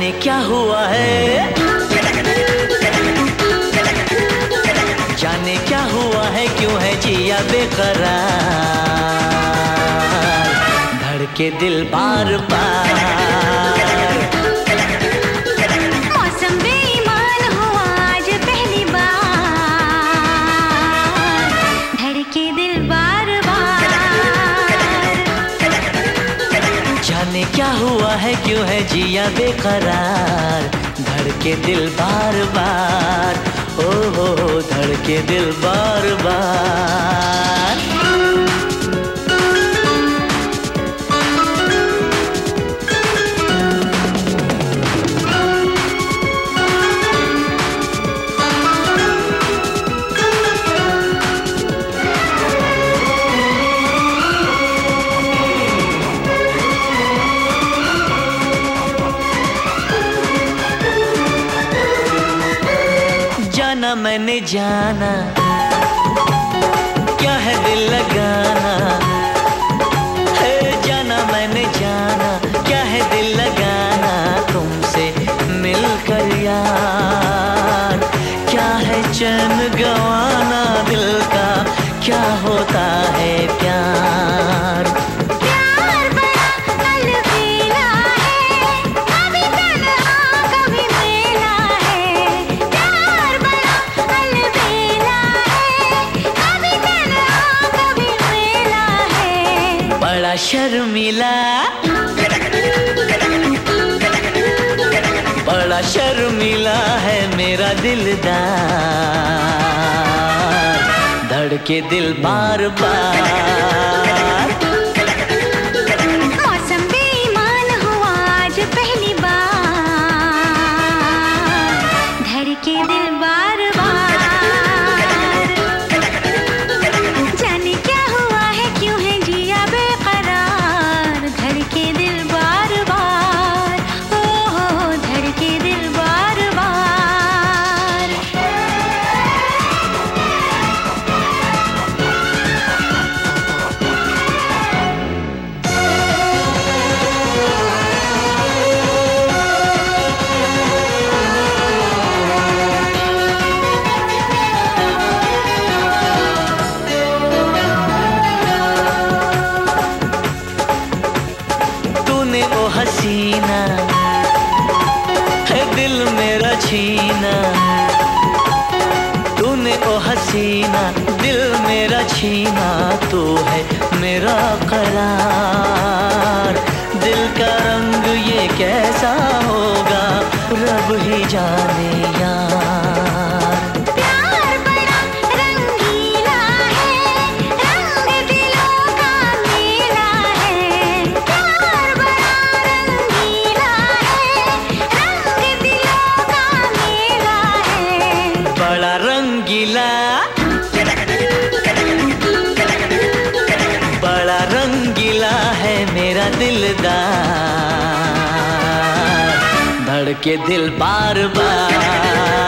क्या हुआ है? जाने क्या हुआ है? क्यों है जिया बेकरार? धड़के दिल बार बार। हुआ है, क्यों है जिया बेकरार? धड़के दिल बार बार। ओ हो धड़के दिल बार बार। जाना मैंने जाना। क्या है दिल लगाना? है जाना मैंने जाना। क्या है दिल लगाना? तुमसे मिलकर यार। क्या है चैन गवाना बड़ा शर्मिला। बड़ा शर्मिला है मेरा दिलदार। धड़के दिल बार बार। ओ हसीना है दिल मेरा छीना। तूने ओ हसीना, दिल मेरा छीना तो है मेरा करार। दिल का रंग ये कैसा होगा, रब ही जाने यार। दिलदार धड़के दिल बार बार।